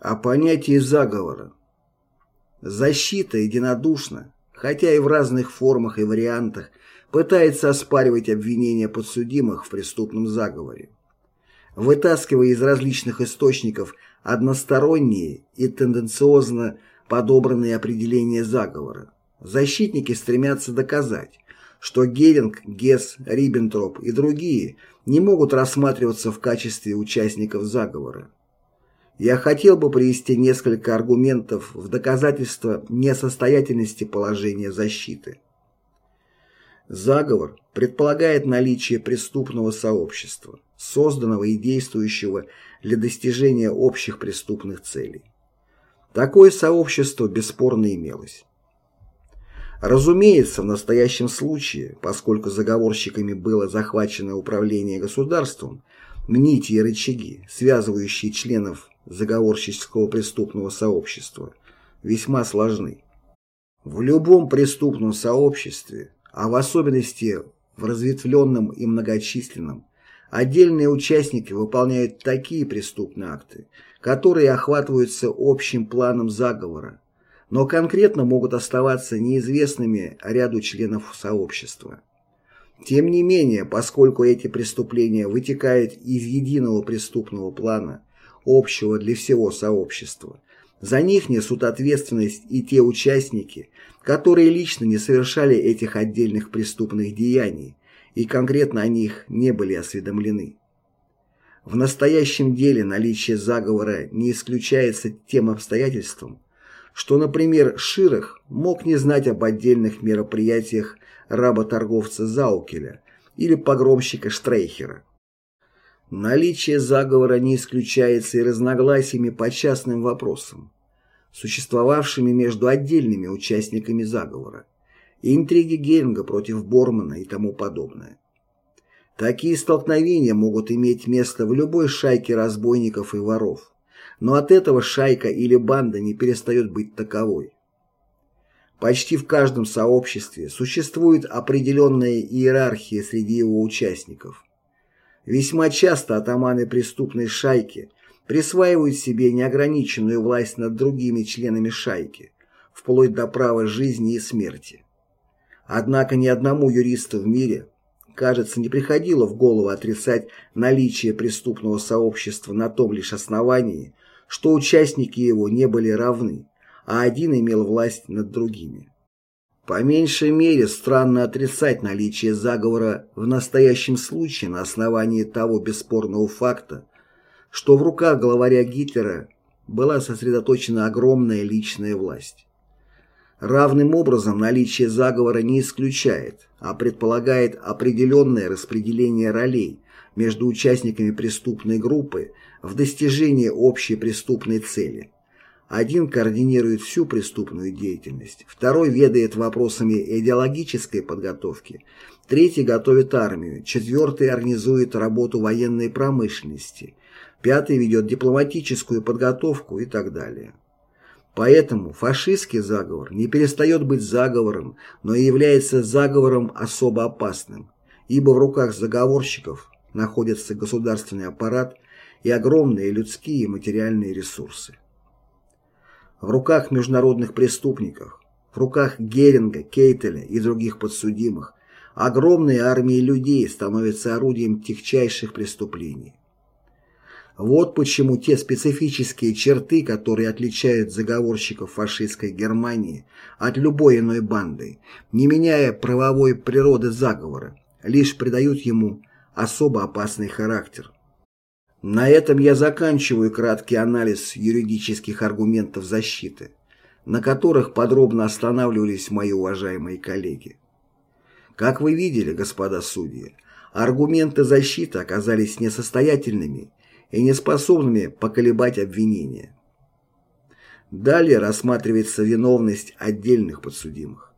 О понятии заговора. Защита единодушно, хотя и в разных формах и вариантах, пытается оспаривать обвинения подсудимых в преступном заговоре. Вытаскивая из различных источников односторонние и тенденциозно подобранные определения заговора, защитники стремятся доказать, что Геринг, Гесс, Риббентроп и другие не могут рассматриваться в качестве участников заговора. Я хотел бы привести несколько аргументов в доказательство несостоятельности положения защиты. Заговор предполагает наличие преступного сообщества, созданного и действующего для достижения общих преступных целей. Такое сообщество бесспорно имелось. Разумеется, в настоящем случае, поскольку заговорщиками было захвачено управление государством, нити и рычаги, связывающие членов заговорщического преступного сообщества весьма сложны. В любом преступном сообществе, а в особенности в разветвленном и многочисленном, отдельные участники выполняют такие преступные акты, которые охватываются общим планом заговора, но конкретно могут оставаться неизвестными ряду членов сообщества. Тем не менее, поскольку эти преступления вытекают из единого преступного плана, общего для всего сообщества. За них несут ответственность и те участники, которые лично не совершали этих отдельных преступных деяний и конкретно о них не были осведомлены. В настоящем деле наличие заговора не исключается тем обстоятельством, что, например, Ширах мог не знать об отдельных мероприятиях работорговца Заукеля или погромщика Штрейхера. Наличие заговора не исключается и разногласиями по частным вопросам, существовавшими между отдельными участниками заговора, и интриги Геринга против Бормана и тому подобное. Такие столкновения могут иметь место в любой шайке разбойников и воров, но от этого шайка или банда не перестает быть таковой. Почти в каждом сообществе существует определенная иерархия среди его участников – Весьма часто атаманы преступной шайки присваивают себе неограниченную власть над другими членами шайки, вплоть до права жизни и смерти. Однако ни одному юристу в мире, кажется, не приходило в голову отрицать наличие преступного сообщества на том лишь основании, что участники его не были равны, а один имел власть над другими. По меньшей мере странно отрицать наличие заговора в настоящем случае на основании того бесспорного факта, что в руках главаря Гитлера была сосредоточена огромная личная власть. Равным образом наличие заговора не исключает, а предполагает определенное распределение ролей между участниками преступной группы в достижении общей преступной цели – один координирует всю преступную деятельность, второй ведает вопросами идеологической подготовки, третий готовит армию, четвертый организует работу военной промышленности, пятый ведет дипломатическую подготовку и так далее. Поэтому фашистский заговор не перестает быть заговором, но и является заговором особо опасным, ибо в руках заговорщиков находится государственный аппарат и огромные людские и материальные ресурсы в руках международных преступников, в руках Геринга, Кейтеля и других подсудимых, огромные армии людей становятся орудием тягчайших преступлений. Вот почему те специфические черты, которые отличают заговорщиков фашистской Германии от любой иной банды, не меняя правовой природы заговора, лишь придают ему особо опасный характер. На этом я заканчиваю краткий анализ юридических аргументов защиты, на которых подробно останавливались мои уважаемые коллеги. Как вы видели, господа судьи, аргументы защиты оказались несостоятельными и неспособными поколебать обвинение. Далее рассматривается виновность отдельных подсудимых.